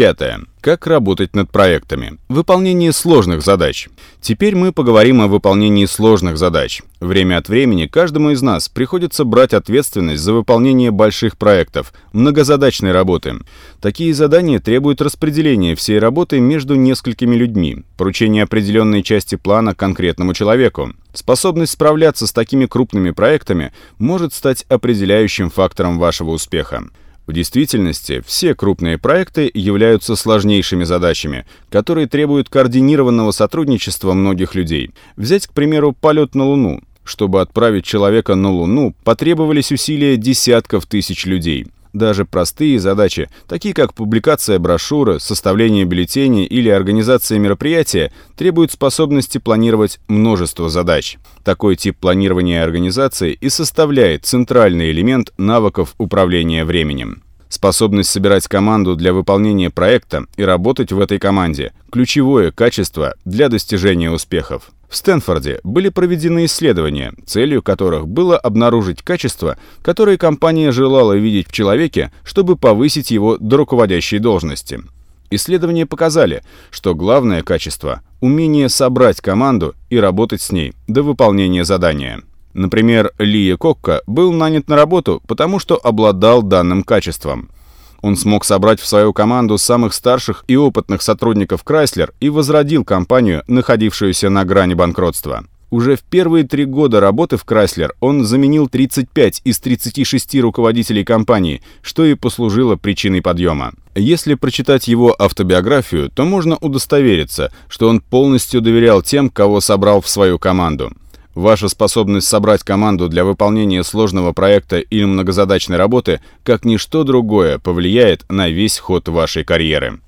Пятое. Как работать над проектами. Выполнение сложных задач. Теперь мы поговорим о выполнении сложных задач. Время от времени каждому из нас приходится брать ответственность за выполнение больших проектов, многозадачной работы. Такие задания требуют распределения всей работы между несколькими людьми, поручения определенной части плана конкретному человеку. Способность справляться с такими крупными проектами может стать определяющим фактором вашего успеха. В действительности, все крупные проекты являются сложнейшими задачами, которые требуют координированного сотрудничества многих людей. Взять, к примеру, полет на Луну. Чтобы отправить человека на Луну, потребовались усилия десятков тысяч людей. Даже простые задачи, такие как публикация брошюры, составление бюллетеней или организация мероприятия, требуют способности планировать множество задач. Такой тип планирования и организации и составляет центральный элемент навыков управления временем. Способность собирать команду для выполнения проекта и работать в этой команде – ключевое качество для достижения успехов. В Стэнфорде были проведены исследования, целью которых было обнаружить качества, которые компания желала видеть в человеке, чтобы повысить его до руководящей должности. Исследования показали, что главное качество – умение собрать команду и работать с ней до выполнения задания. Например, Лия Кокка был нанят на работу, потому что обладал данным качеством – он смог собрать в свою команду самых старших и опытных сотрудников Chrysler и возродил компанию, находившуюся на грани банкротства. Уже в первые три года работы в Chrysler он заменил 35 из 36 руководителей компании, что и послужило причиной подъема. Если прочитать его автобиографию, то можно удостовериться, что он полностью доверял тем, кого собрал в свою команду. Ваша способность собрать команду для выполнения сложного проекта или многозадачной работы, как ничто другое, повлияет на весь ход вашей карьеры.